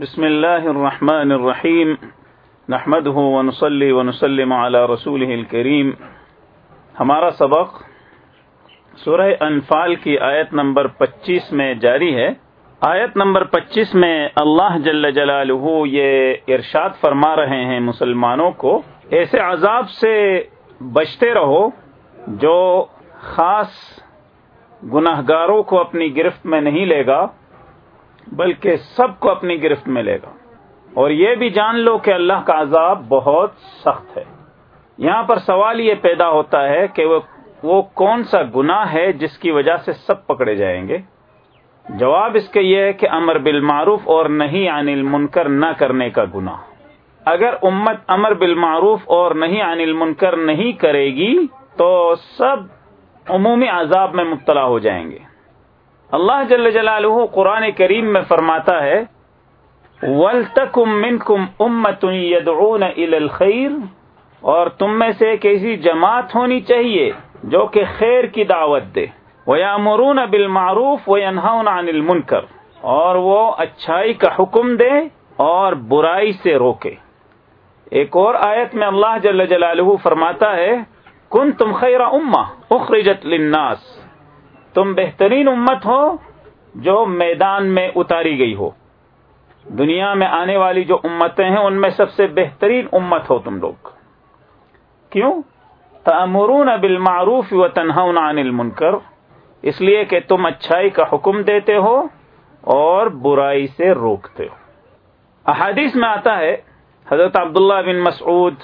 بسم اللہ الرحمن الرحیم نحمده ونصلي ونسلم على رسوله الكريم ہمارا سبق سورہ انفال کی آیت نمبر پچیس میں جاری ہے۔ آیت نمبر پچیس میں اللہ جل جلالہ یہ ارشاد فرما رہے ہیں مسلمانوں کو، ایسے عذاب سے بچتے رہو جو خاص گناہ گاروں کو اپنی گرفت میں نہیں لے گا۔ بلکہ سب کو اپنی گرفت میں لے گا۔ اور یہ بھی جان لو کہ اللہ کا عذاب بہت سخت ہے۔ یہاں پر سوال یہ پیدا ہوتا ہے کہ وہ وہ کون سا گناہ ہے جس کی وجہ سے سب پکڑے جائیں گے؟ جواب اس کے یہ ہے کہ امر بالمعروف اور نہیں عن المنکر نہ کرنے کا گناہ۔ اگر امت امر بالمعروف اور نہیں عن المنکر نہیں کرے گی تو سب عمومی عذاب میں مبتلا ہو جائیں گے۔ اللہ جل جلالہ قرآن کریم میں فرماتا ہے، وَلْتَكُمْ مِنْكُمْ أُمَّةٌ يَدْعُونَ إِلَى الْخَيْرِ، اور تم میں سے ایک ایسی جماعت ہونی چاہیے جو کہ خیر کی دعوت دے۔ وَيَأْمُرُونَ بِالْمَعْرُوفِ وَيَنْهَوْنَ عَنِ الْمُنْكَرِ اور وہ اچھائی کا حکم دے اور برائی سے روکے۔ ایک اور آیت میں اللہ جل جلالہ فرماتا ہے کن تم خیر امہ اخرجت للناس۔ تم بہترین امت ہو جو میدان میں اتاری گئی ہو۔ دنیا میں آنے والی جو امتیں ہیں، ان میں سب سے بہترین امت ہو تم لوگ۔ کیوں؟ تمرون بالمعروف و تنہون عن المنکر۔ اس لیے کہ تم اچھائی کا حکم دیتے ہو اور برائی سے روکتے ہو۔ احادیث میں آتا ہے، حضرت عبداللہ بن مسعود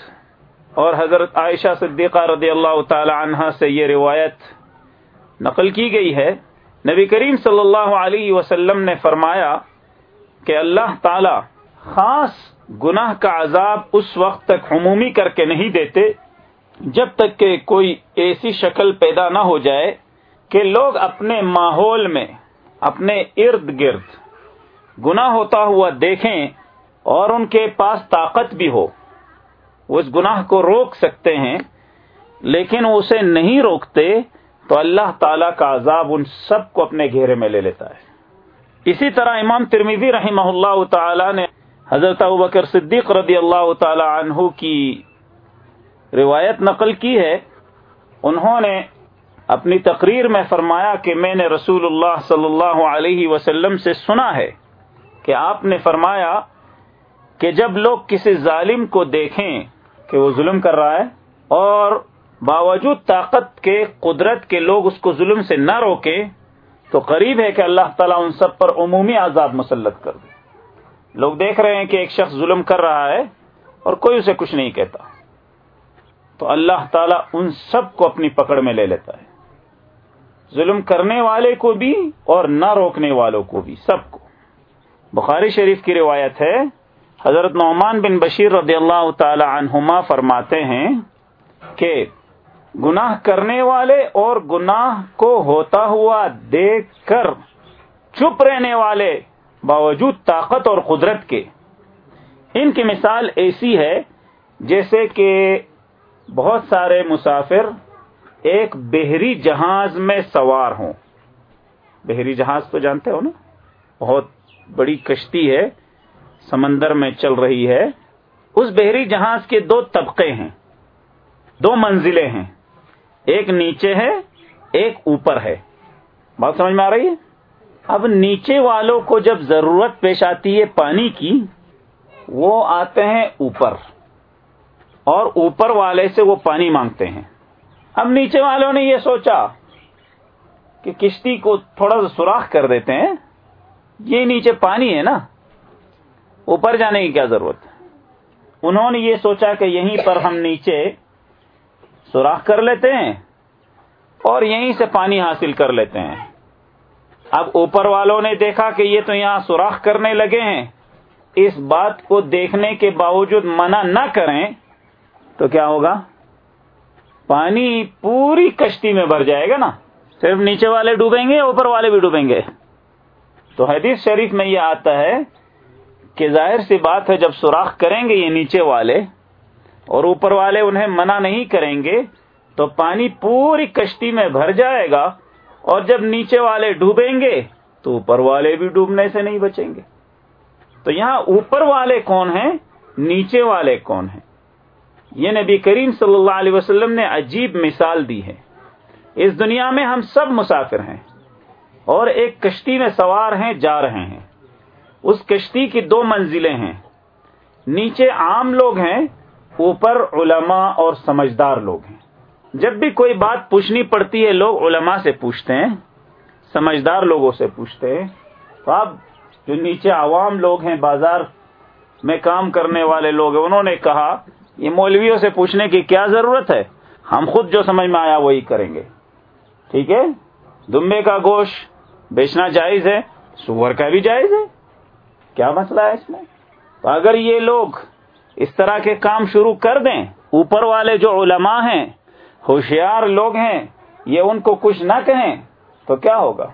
اور حضرت عائشہ صدیقہ رضی اللہ تعالی عنہ سے یہ روایت نقل کی گئی ہے۔ نبی کریم صلی اللہ علیہ وسلم نے فرمایا کہ اللہ تعالی خاص گناہ کا عذاب اس وقت تک عمومی کر کے نہیں دیتے، جب تک کہ کوئی ایسی شکل پیدا نہ ہو جائے کہ لوگ اپنے ماحول میں اپنے ارد گرد گناہ ہوتا ہوا دیکھیں اور ان کے پاس طاقت بھی ہو۔ وہ اس گناہ کو روک سکتے ہیں، لیکن وہ اسے نہیں روکتے تو اللہ تعالی کا عذاب ان سب کو اپنے گھیرے میں لے لیتا ہے۔ اسی طرح امام ترمیزی رحمہ اللہ تعالی نے حضرت بکر صدیق رضی اللہ تعالی عنہ کی روایت نقل کی ہے۔ انہوں نے اپنی تقریر میں فرمایا کہ میں نے رسول اللہ صلی اللہ علیہ وسلم سے سنا ہے کہ آپ نے فرمایا کہ جب لوگ کسی ظالم کو دیکھیں کہ وہ ظلم کر رہا ہے اور باوجود طاقت کے، قدرت کے لوگ اس کو ظلم سے نہ روکے، تو قریب ہے کہ اللہ تعالیٰ ان سب پر عمومی عذاب مسلط کر دے۔ لوگ دیکھ رہے ہیں کہ ایک شخص ظلم کر رہا ہے اور کوئی اسے کچھ نہیں کہتا۔ تو اللہ تعالیٰ ان سب کو اپنی پکڑ میں لے لیتا ہے۔ ظلم کرنے والے کو بھی اور نہ روکنے والوں کو بھی، سب کو۔ بخاری شریف کی روایت ہے، حضرت نعمان بن بشیر رضی اللہ تعالی عنہما فرماتے ہیں کہ گناہ کرنے والے اور گناہ کو ہوتا ہوا دیکھ کر چپ رہنے والے باوجود طاقت اور قدرت کے۔ ان کی مثال ایسی ہے جیسے کہ بہت سارے مسافر ایک بحری جہاز میں سوار ہوں۔ بحری جہاز تو جانتے ہو نا؟ بہت بڑی کشتی ہے، سمندر میں چل رہی ہے۔ اس بحری جہاز کے دو طبقے ہیں، دو منزلیں ہیں۔ ایک نیچے ہے، ایک اوپر ہے۔ بات سمجھ میں آ رہی ہے؟ اب نیچے والوں کو جب ضرورت پیش آتی ہے پانی کی، وہ آتے ہیں اوپر۔ اور اوپر والے سے وہ پانی مانگتے ہیں۔ اب نیچے والوں نے یہ سوچا کہ کشتی کو تھوڑا سا سوراخ کر دیتے ہیں۔ یہ نیچے پانی ہے نا۔ اوپر جانے کی کیا ضرورت انہوں نے یہ سوچا کہ یہیں پر ہم نیچے سوراخ کر لیتے ہیں اور یہیں سے پانی حاصل کر لیتے ہیں۔ اب اوپر والوں نے دیکھا کہ یہ تو یہاں سوراخ کرنے لگے ہیں۔ اس بات کو دیکھنے کے باوجود منع نہ کریں تو کیا ہوگا؟ پانی پوری کشتی میں بھر جائے گا نا۔ صرف نیچے والے ڈوبیں گے، اوپر والے بھی ڈوبیں گے۔ تو حدیث شریف میں یہ آتا ہے کہ ظاہر سی بات ہے، جب سوراخ کریں گے یہ نیچے والے اور اوپر والے انہیں منع نہیں کریں گے تو پانی پوری کشتی میں بھر جائے گا اور جب نیچے والے ڈوبیں گے تو اوپر والے بھی ڈوبنے سے نہیں بچیں گے۔ تو یہاں اوپر والے کون ہیں؟ نیچے والے کون ہیں؟ یہ نبی کریم صلی اللہ علیہ وسلم نے عجیب مثال دی ہے۔ اس دنیا میں ہم سب مسافر ہیں اور ایک کشتی میں سوار ہیں، جا رہے ہیں۔ اس کشتی کی دو منزلیں ہیں۔ نیچے عام لوگ ہیں اوپر علماء اور سمجھدار لوگ ہیں۔ جب بھی کوئی بات پوچھنی پڑتی ہے، لوگ علماء سے پوچھتے ہیں، سمجھدار لوگوں سے پوچھتے ہیں۔ تو اب جو نیچے عوام لوگ ہیں، بازار میں کام کرنے والے لوگ ہیں، انہوں نے کہا، یہ مولویوں سے پوچھنے کی کیا ضرورت ہے؟ ہم خود جو سمجھ میں آیا، وہی کریں گے۔ ٹھیک ہے؟ دمبے کا گوشت بیچنا جائز ہے، سور کا بھی جائز ہے۔ کیا مسئلہ ہے اس میں؟ تو اگر یہ لوگ اس طرح کے کام شروع کر دیں۔ اوپر والے جو علماء ہیں، ہوشیار لوگ ہیں، یہ ان کو کچھ نہ کہیں تو کیا ہوگا؟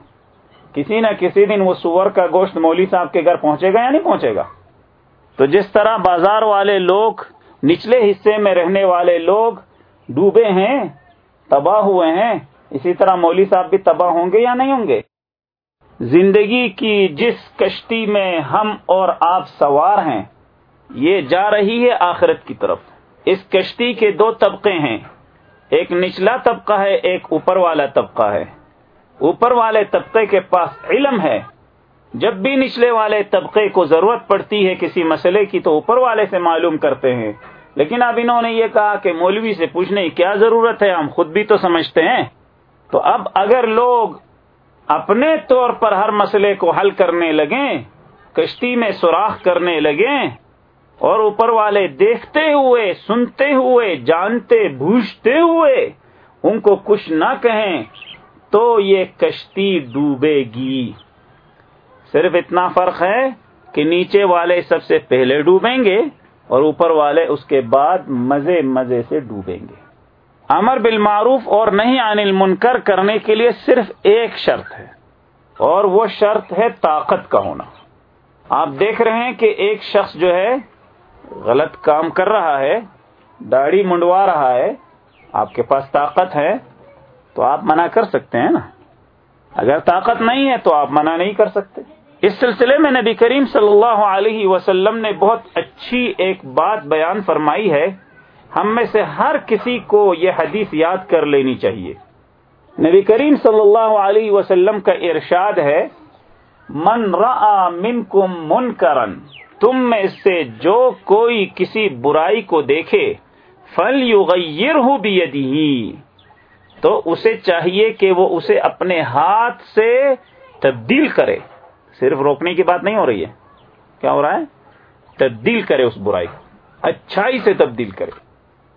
کسی نہ کسی دن وہ سور کا گوشت مولوی صاحب کے گھر پہنچے گا یا نہیں پہنچے گا؟ تو جس طرح بازار والے لوگ، نچلے حصے میں رہنے والے لوگ ڈوبے ہیں، تباہ ہوئے ہیں، اسی طرح مولوی صاحب بھی تباہ ہوں گے یا نہیں ہوں گے؟ زندگی کی جس کشتی میں ہم اور آپ سوار ہیں یہ جا رہی ہے آخرت کی طرف۔ اس کشتی کے دو طبقے ہیں۔ ایک نچلا طبقہ ہے، ایک اوپر والا طبقہ ہے۔ اوپر والے طبقے کے پاس علم ہے۔ جب بھی نچلے والے طبقے کو ضرورت پڑتی ہے کسی مسئلے کی تو اوپر والے سے معلوم کرتے ہیں۔ لیکن اب انہوں نے یہ کہا کہ مولوی سے پوچھنے کی کیا ضرورت ہے، ہم خود بھی تو سمجھتے ہیں۔ تو اب اگر لوگ اپنے طور پر ہر مسئلے کو حل کرنے لگیں، کشتی میں سوراخ کرنے لگیں اور اوپر والے دیکھتے ہوئے، سنتے ہوئے، جانتے، بوجھتے ہوئے ان کو کچھ نہ کہیں تو یہ کشتی ڈوبے گی۔ صرف اتنا فرق ہے کہ نیچے والے سب سے پہلے ڈوبیں گے اور اوپر والے اس کے بعد مزے مزے سے ڈوبیں گے۔ امر بالمعروف اور نہیں عن المنکر کرنے کے لیے صرف ایک شرط ہے اور وہ شرط ہے طاقت کا ہونا۔ آپ دیکھ رہے ہیں کہ ایک شخص جو ہے غلط کام کر رہا ہے، داڑھی منڈوا رہا ہے، آپ کے پاس طاقت ہے، تو آپ منع کر سکتے ہیں نا۔ اگر طاقت نہیں ہے تو آپ منع نہیں کر سکتے۔ اس سلسلے میں نبی کریم صلی اللہ علیہ وسلم نے بہت اچھی ایک بات بیان فرمائی ہے۔ ہم میں سے ہر کسی کو یہ حدیث یاد کر لینی چاہیے۔ نبی کریم صلی اللہ علیہ وسلم کا ارشاد ہے، من را من کم من کرن تم میں اس سے جو کوئی کسی برائی کو دیکھے فل یغیر ہو بھی تو اسے چاہیے کہ وہ اسے اپنے ہاتھ سے تبدیل کرے۔ صرف روکنے کی بات نہیں ہو رہی ہے۔ کیا ہو رہا ہے؟ تبدیل کرے اس برائی کو۔ اچھائی سے تبدیل کرے۔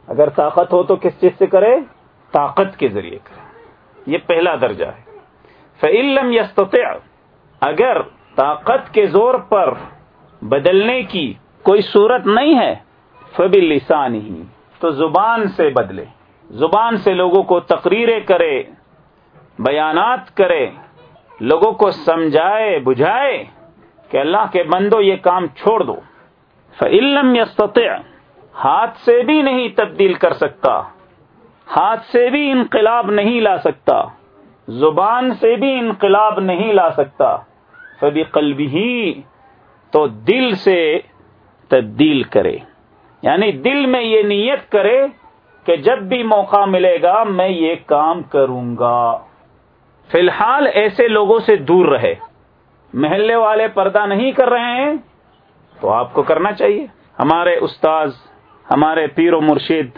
اگر طاقت ہو تو کس چیز سے کرے؟ طاقت کے ذریعے کرے۔ یہ پہلا درجہ ہے۔ فعلم یست اگر طاقت کے زور پر بدلنے کی کوئی صورت نہیں ہے فبی لسان ہی تو زبان سے بدلے۔ زبان سے لوگوں کو تقریریں کرے، بیانات کرے، لوگوں کو سمجھائے، بجھائے کہ اللہ کے بندو یہ کام چھوڑ دو۔ فعلم یستطع ہاتھ سے بھی نہیں تبدیل کر سکتا۔ ہاتھ سے بھی انقلاب نہیں لا سکتا۔ زبان سے بھی انقلاب نہیں لا سکتا۔ فبی قلبی ہی تو دل سے تبدیل کرے۔ یعنی دل میں یہ نیت کرے کہ جب بھی موقع ملے گا میں یہ کام کروں گا۔ فی الحال ایسے لوگوں سے دور رہے۔ محلے والے پردہ نہیں کر رہے ہیں، تو آپ کو کرنا چاہیے۔ ہمارے استاذ، ہمارے پیر و مرشد،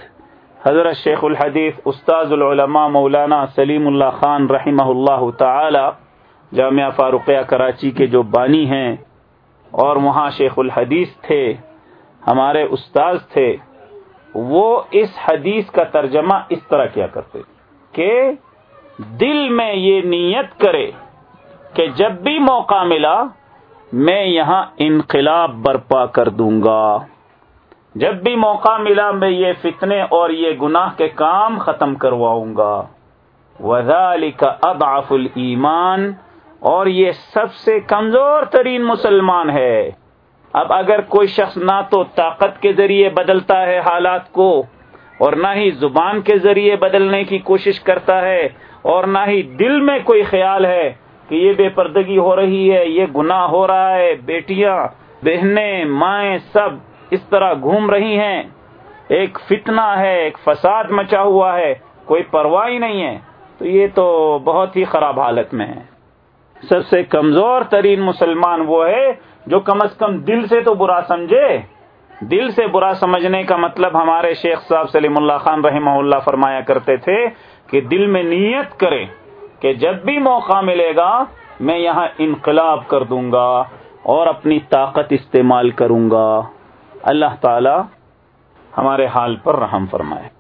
حضرت شیخ الحدیث، استاذ العلماء مولانا سلیم اللہ خان رحمہ اللہ تعالی، جامعہ فاروقیہ کراچی کے جو بانی ہیں اور وہاں شیخ الحدیث تھے، ہمارے استاذ تھے، وہ اس حدیث کا ترجمہ اس طرح کیا کرتے، کہ دل میں یہ نیت کرے کہ جب بھی موقع ملا میں یہاں انقلاب برپا کر دوں گا۔ جب بھی موقع ملا میں یہ فتنے اور یہ گناہ کے کام ختم کرواؤں گا۔ وزال کا اب آف المان اور یہ سب سے کمزور ترین مسلمان ہے۔ اب اگر کوئی شخص نہ تو طاقت کے ذریعے بدلتا ہے حالات کو، اور نہ ہی زبان کے ذریعے بدلنے کی کوشش کرتا ہے، اور نہ ہی دل میں کوئی خیال ہے کہ یہ بے پردگی ہو رہی ہے، یہ گناہ ہو رہا ہے، بیٹیاں، بہنیں، مائیں سب اس طرح گھوم رہی ہیں۔ ایک فتنہ ہے، ایک فساد مچا ہوا ہے، کوئی پرواہ ہی نہیں ہے۔ تو یہ تو بہت ہی خراب حالت میں ہے۔ سب سے کمزور ترین مسلمان وہ ہے جو کم از کم دل سے تو برا سمجھے۔ دل سے برا سمجھنے کا مطلب ہمارے شیخ صاحب سلیم اللہ خان رحمہ اللہ فرمایا کرتے تھے کہ دل میں نیت کرے کہ جب بھی موقع ملے گا میں یہاں انقلاب کر دوں گا اور اپنی طاقت استعمال کروں گا۔ اللہ تعالی ہمارے حال پر رحم فرمائے۔